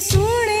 سونے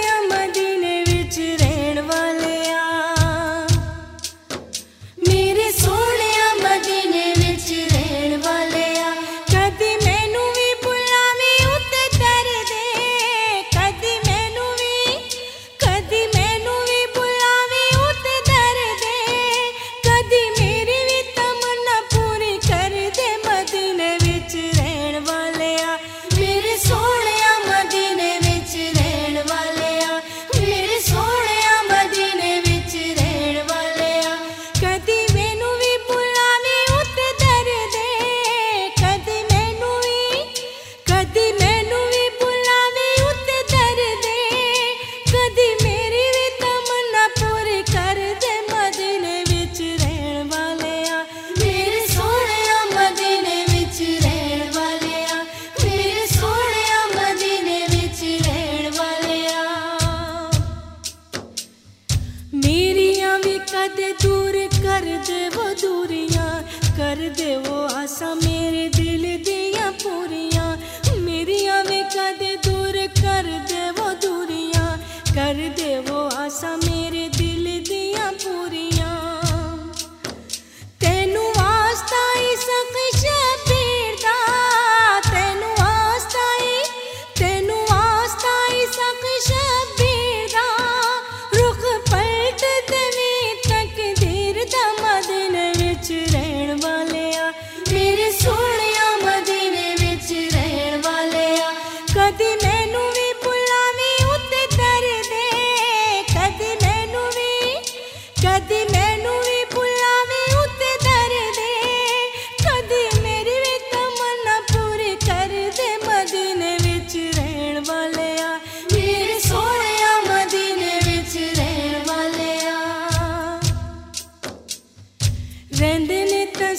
کر دے وہ آسا میں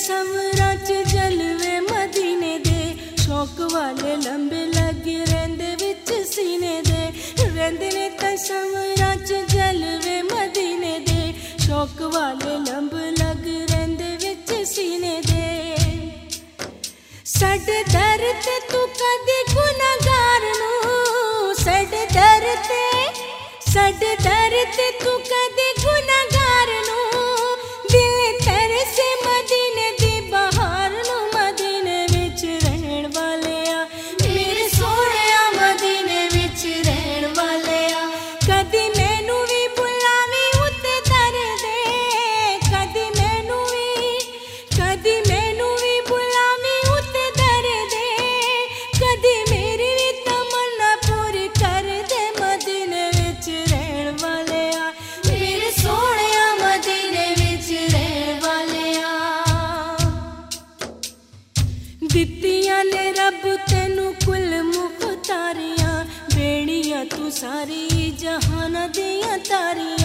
سم رچ جلوے مدینے دے شوق والے لمبے لگ رہندے وچ سینے دے رہندے نے تسم رچ جلوے مدینے دے شوق والے لمب لگ رہندے وچ سینے دے سڈ در تے تو کدی گناہگار نو سڈے در تے سڈے در تے تو ساری جہان دیا تاری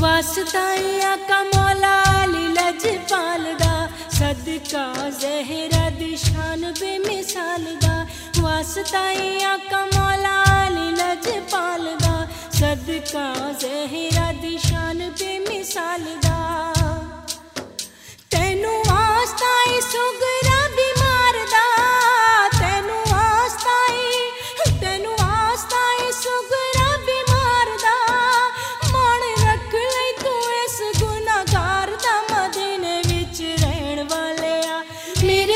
واسطہ کا مولا علی لج پال دا، صدقہ زہرہ دشان بے مثال دا۔ واسطہ کا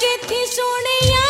کے تھی سونے